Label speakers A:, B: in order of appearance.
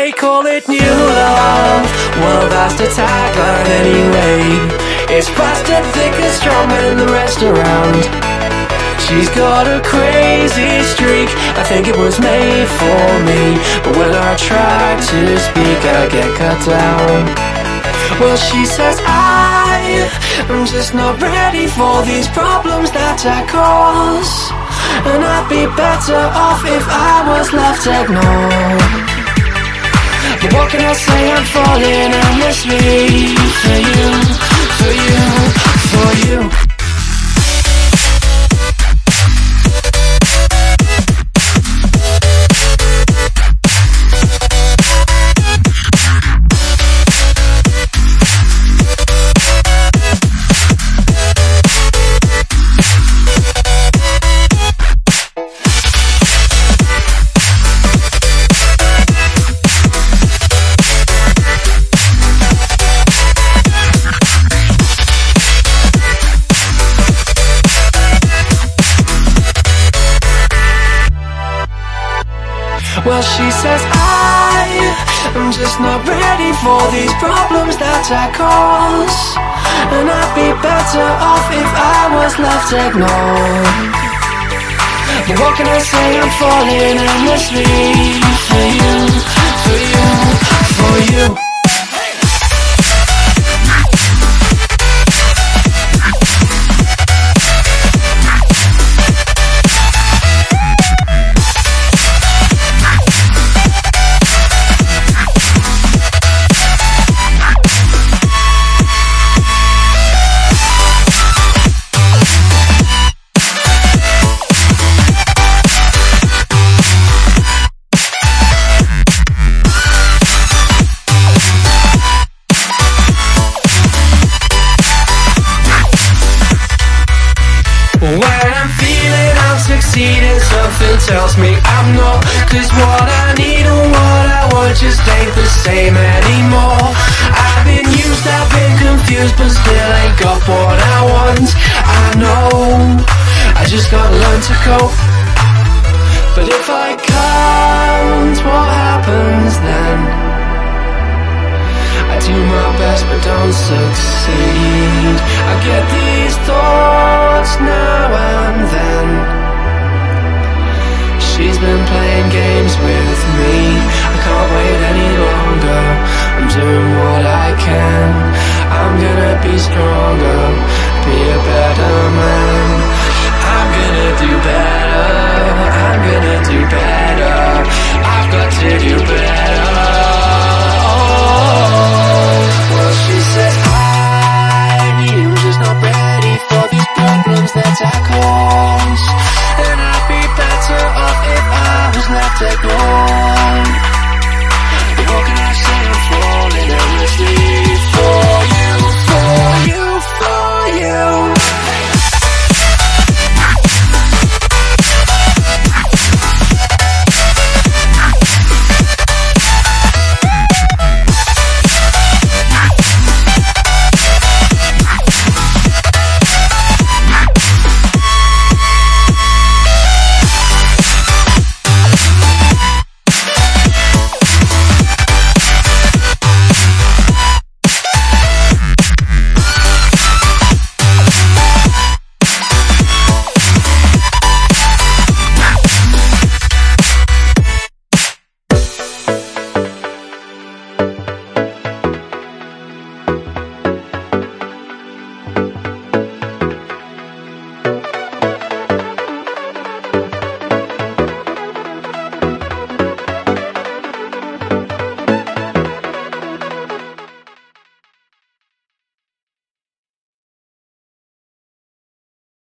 A: They call it new love. Well, that's the tagline anyway. It's busted thick and strong in the around She's got a crazy streak. I think it was made for me. But when I try to speak, I get cut down. Well, she says I am just not ready for these problems that I cause. And I'd be better off if I was left ignored. I say? I'm falling endlessly for you, for you, Well, she says I am just not ready for these problems that I cause. And I'd be better off if I was left ignored. But what can I say, I'm falling endlessly tells me I'm not Cause what I need and what I want Just ain't the same anymore. I've been used, I've been confused But still ain't got what I want. I know I just gotta learn to cope. But if I can't, what happens then? I do my best but don't succeed. I get these thoughts now